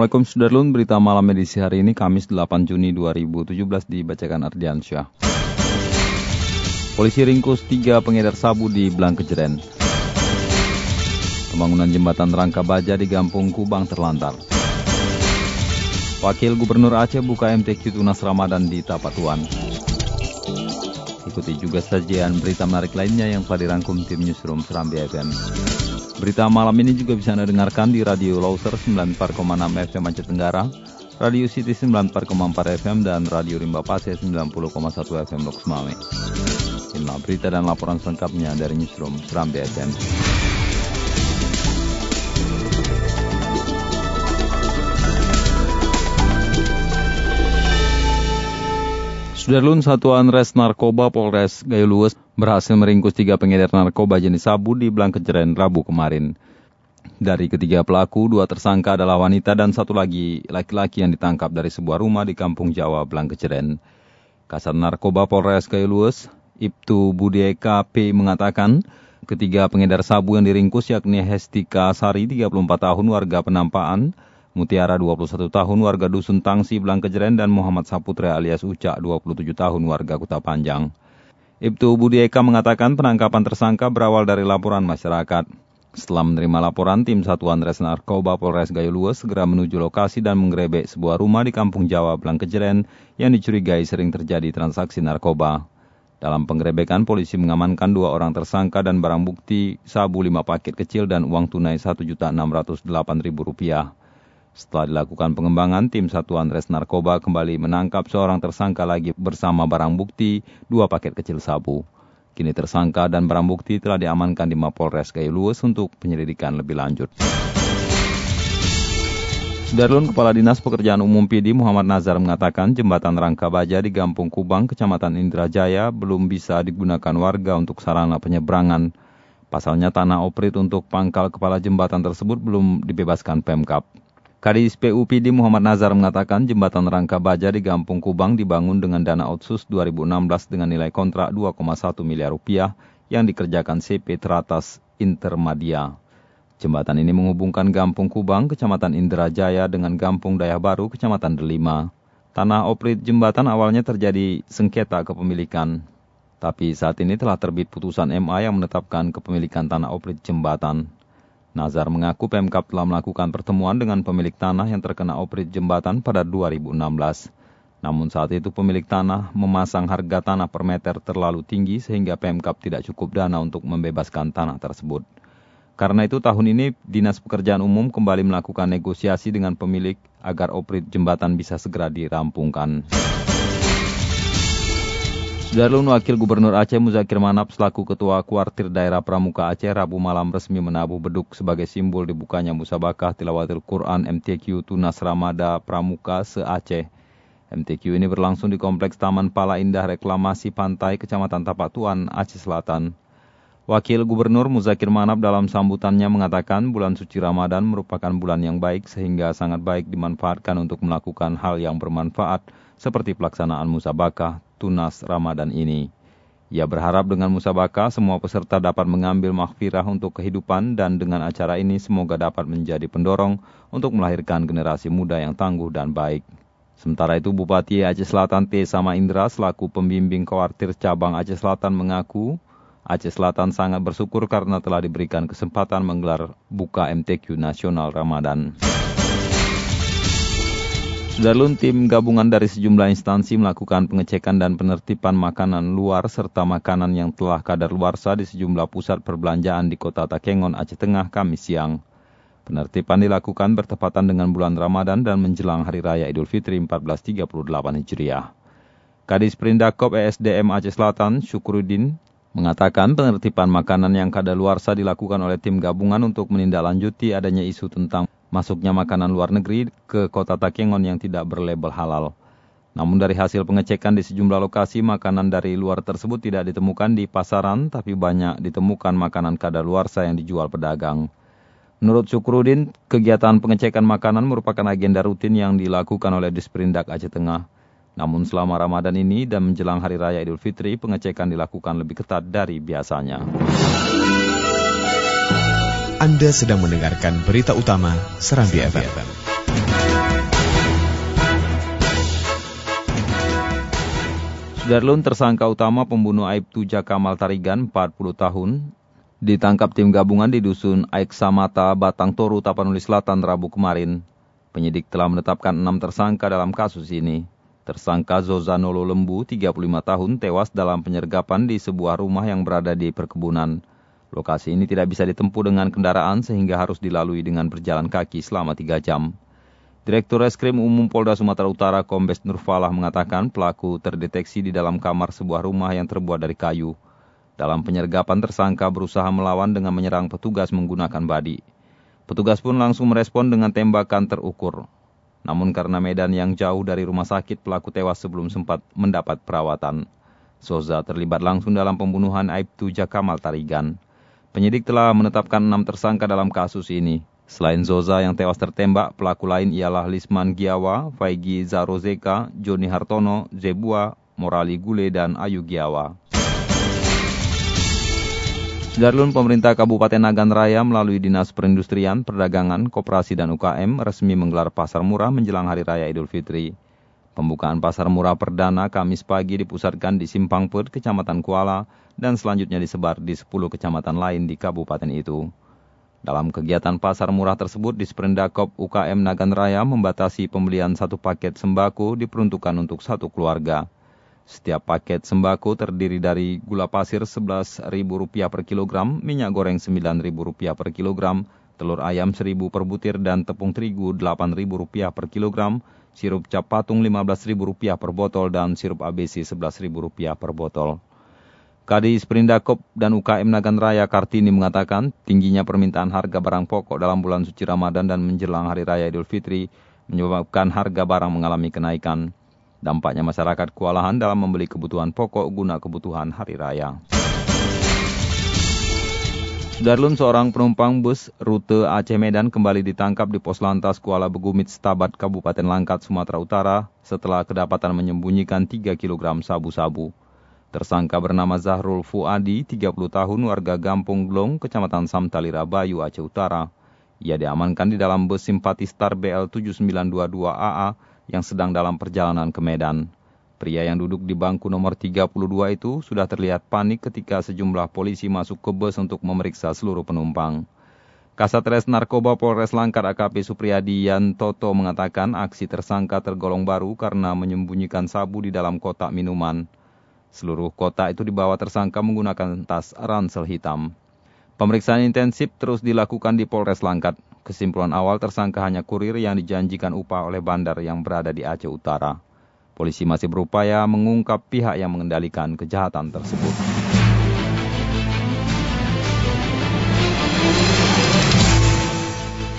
Assalamualaikum Sudarlun, berita malam edisi hari ini Kamis 8 Juni 2017 dibacakan Ardiansyah. Polisi ringkus tiga pengedar sabu di Blangkejeren. Pembangunan jembatan Rangka Baja di Gampung Kubang terlantar. Wakil Gubernur Aceh buka MTQ Tunas Ramadan di Tapatuan. Ikuti juga sajian berita menarik lainnya yang telah dirangkum tim Newsroom Serambi FM. Berita malam ini juga bisa Anda dengarkan di Radio Loser 94,6 FM Aceh Tenggara, Radio City 94,4 FM, dan Radio Rimba Pasir 90,1 FM Lok Mame. Inilah berita dan laporan selengkapnya dari Newsroom Serambi FM. Sudarlun Satuan Res Narkoba Polres Gayo Luwes berhasil meringkus tiga pengedar narkoba jenis sabu di Blangkejeren Rabu kemarin. Dari ketiga pelaku, dua tersangka adalah wanita dan satu lagi laki-laki yang ditangkap dari sebuah rumah di Kampung Jawa, Blangkejeren. Kasat Narkoba Polres Luwes, Ibtu Budieka P. mengatakan, ketiga pengedar sabu yang diringkus yakni Hestika Sari, 34 tahun, warga Penampaan, Mutiara 21 tahun warga Dusun Tangsi Blangkejeren dan Muhammad Saputra alias Ucak 27 tahun warga Kota Panjang. Ibtu Budi Eka mengatakan penangkapan tersangka berawal dari laporan masyarakat. Setelah menerima laporan, tim Satuan Res Narkoba Polres Gayo Luwes segera menuju lokasi dan menggerebek sebuah rumah di Kampung Jawa Blangkejeren yang dicurigai sering terjadi transaksi narkoba. Dalam penggerebekan, polisi mengamankan dua orang tersangka dan barang bukti sabu lima paket kecil dan uang tunai Rp1.608.000. Setelah dilakukan pengembangan, tim Satuan Res Narkoba kembali menangkap seorang tersangka lagi bersama barang bukti dua paket kecil sabu. Kini tersangka dan barang bukti telah diamankan di Mapolres Luwes untuk penyelidikan lebih lanjut. Sudarlun Kepala Dinas Pekerjaan Umum PD Muhammad Nazar mengatakan jembatan Rangka Baja di Gampung Kubang, Kecamatan Indrajaya belum bisa digunakan warga untuk sarana penyeberangan. Pasalnya tanah oprit untuk pangkal kepala jembatan tersebut belum dibebaskan Pemkap. Kadis PUPD Muhammad Nazar mengatakan jembatan Rangka Baja di Gampung Kubang dibangun dengan dana otsus 2016 dengan nilai kontrak 2,1 miliar rupiah yang dikerjakan CP Teratas Intermadia. Jembatan ini menghubungkan Gampung Kubang, Kecamatan Indrajaya dengan Gampung Daya Baru, Kecamatan Delima. Tanah oprit jembatan awalnya terjadi sengketa kepemilikan. Tapi saat ini telah terbit putusan MA yang menetapkan kepemilikan tanah oprit jembatan. Nazar mengaku Pemkap telah melakukan pertemuan dengan pemilik tanah yang terkena oprit jembatan pada 2016. Namun saat itu pemilik tanah memasang harga tanah per meter terlalu tinggi sehingga Pemkap tidak cukup dana untuk membebaskan tanah tersebut. Karena itu tahun ini Dinas Pekerjaan Umum kembali melakukan negosiasi dengan pemilik agar oprit jembatan bisa segera dirampungkan. Sudarlun Wakil Gubernur Aceh Muzakir Manap selaku Ketua Kuartir Daerah Pramuka Aceh Rabu malam resmi menabuh beduk sebagai simbol dibukanya musabakah tilawatil Quran MTQ Tunas Ramada Pramuka se-Aceh. MTQ ini berlangsung di Kompleks Taman Pala Indah Reklamasi Pantai Kecamatan Tapatuan, Aceh Selatan. Wakil Gubernur Muzakir Manap dalam sambutannya mengatakan bulan suci Ramadan merupakan bulan yang baik sehingga sangat baik dimanfaatkan untuk melakukan hal yang bermanfaat seperti pelaksanaan musabakah, tunas Ramadan ini. Ia berharap dengan musabakah semua peserta dapat mengambil maghfirah untuk kehidupan dan dengan acara ini semoga dapat menjadi pendorong untuk melahirkan generasi muda yang tangguh dan baik. Sementara itu Bupati Aceh Selatan T. Sama Indra selaku pembimbing kuartir cabang Aceh Selatan mengaku Aceh Selatan sangat bersyukur karena telah diberikan kesempatan menggelar buka MTQ Nasional Ramadan. Sudarlun tim gabungan dari sejumlah instansi melakukan pengecekan dan penertiban makanan luar serta makanan yang telah kadar luarsa di sejumlah pusat perbelanjaan di kota Takengon, Aceh Tengah, Kamis siang. Penertiban dilakukan bertepatan dengan bulan Ramadan dan menjelang Hari Raya Idul Fitri 1438 Hijriah. Kadis Perindakop ESDM Aceh Selatan, Syukuruddin, mengatakan penertiban makanan yang kadaluarsa dilakukan oleh tim gabungan untuk menindaklanjuti adanya isu tentang masuknya makanan luar negeri ke kota Takengon yang tidak berlabel halal. Namun dari hasil pengecekan di sejumlah lokasi, makanan dari luar tersebut tidak ditemukan di pasaran, tapi banyak ditemukan makanan kadaluarsa yang dijual pedagang. Menurut Syukrudin, kegiatan pengecekan makanan merupakan agenda rutin yang dilakukan oleh Disperindak Aceh Tengah. Namun selama Ramadan ini dan menjelang Hari Raya Idul Fitri, pengecekan dilakukan lebih ketat dari biasanya. Anda sedang mendengarkan berita utama Serambi FM. Sudarlun tersangka utama pembunuh Aibtu Kamal Tarigan 40 tahun ditangkap tim gabungan di dusun Aik Samata, Batang Toru, Tapanuli Selatan Rabu kemarin. Penyidik telah menetapkan enam tersangka dalam kasus ini. Tersangka Zozanolo Lembu, 35 tahun, tewas dalam penyergapan di sebuah rumah yang berada di perkebunan. Lokasi ini tidak bisa ditempuh dengan kendaraan sehingga harus dilalui dengan berjalan kaki selama tiga jam. Direktur Reskrim Umum Polda Sumatera Utara Kombes Nurfalah mengatakan pelaku terdeteksi di dalam kamar sebuah rumah yang terbuat dari kayu. Dalam penyergapan tersangka berusaha melawan dengan menyerang petugas menggunakan badi. Petugas pun langsung merespon dengan tembakan terukur. Namun karena medan yang jauh dari rumah sakit, pelaku tewas sebelum sempat mendapat perawatan. Soza terlibat langsung dalam pembunuhan Aibtu Jakamal Tarigan. Penyidik telah menetapkan enam tersangka dalam kasus ini. Selain Zoza yang tewas tertembak, pelaku lain ialah Lisman Giawa, Faigi Zarozeka, Joni Hartono, Zebua, Morali Gule, dan Ayu Giawa. Darlun pemerintah Kabupaten Nagan Raya melalui Dinas Perindustrian, Perdagangan, Koperasi, dan UKM resmi menggelar pasar murah menjelang Hari Raya Idul Fitri. Pembukaan pasar murah perdana Kamis pagi dipusatkan di Simpang Put, Kecamatan Kuala, dan selanjutnya disebar di 10 kecamatan lain di kabupaten itu. Dalam kegiatan pasar murah tersebut, Disperindak UKM Nagan Raya membatasi pembelian satu paket sembako diperuntukkan untuk satu keluarga. Setiap paket sembako terdiri dari gula pasir Rp11.000 per kilogram, minyak goreng Rp9.000 per kilogram, telur ayam Rp1.000 per butir dan tepung terigu Rp8.000 per kilogram, sirup cap patung Rp15.000 per botol dan sirup ABC Rp11.000 per botol. Kadis Perindakop dan UKM Nagan Raya Kartini mengatakan tingginya permintaan harga barang pokok dalam bulan suci Ramadan dan menjelang Hari Raya Idul Fitri menyebabkan harga barang mengalami kenaikan. Dampaknya masyarakat kewalahan dalam membeli kebutuhan pokok guna kebutuhan Hari Raya. Darlun seorang penumpang bus rute Aceh Medan kembali ditangkap di pos lantas Kuala Begumit Stabat Kabupaten Langkat, Sumatera Utara setelah kedapatan menyembunyikan 3 kg sabu-sabu. Tersangka bernama Zahrul Fuadi, 30 tahun, warga Gampung Glong, Kecamatan Samtalira Bayu, Aceh Utara. Ia diamankan di dalam bus simpati Star BL 7922 AA yang sedang dalam perjalanan ke Medan. Pria yang duduk di bangku nomor 32 itu sudah terlihat panik ketika sejumlah polisi masuk ke bus untuk memeriksa seluruh penumpang. Kasat Res Narkoba Polres Langkat AKP Supriyadi Yantoto mengatakan aksi tersangka tergolong baru karena menyembunyikan sabu di dalam kotak minuman. Seluruh kota itu dibawa tersangka menggunakan tas ransel hitam. Pemeriksaan intensif terus dilakukan di Polres Langkat. Kesimpulan awal tersangka hanya kurir yang dijanjikan upah oleh bandar yang berada di Aceh Utara. Polisi masih berupaya mengungkap pihak yang mengendalikan kejahatan tersebut.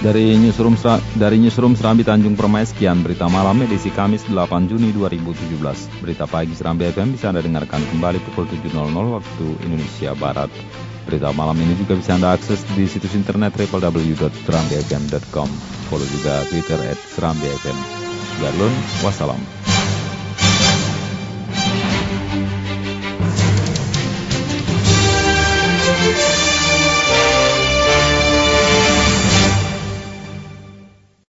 Dari Newsroom, dari Newsroom Serambi Tanjung Permai, sekian berita malam edisi Kamis 8 Juni 2017. Berita pagi Serambi FM bisa Anda dengarkan kembali pukul 7.00 waktu Indonesia Barat. Berita malam ini juga bisa Anda akses di situs internet www.serambifm.com. Follow juga Twitter at Serambi FM. Wassalam.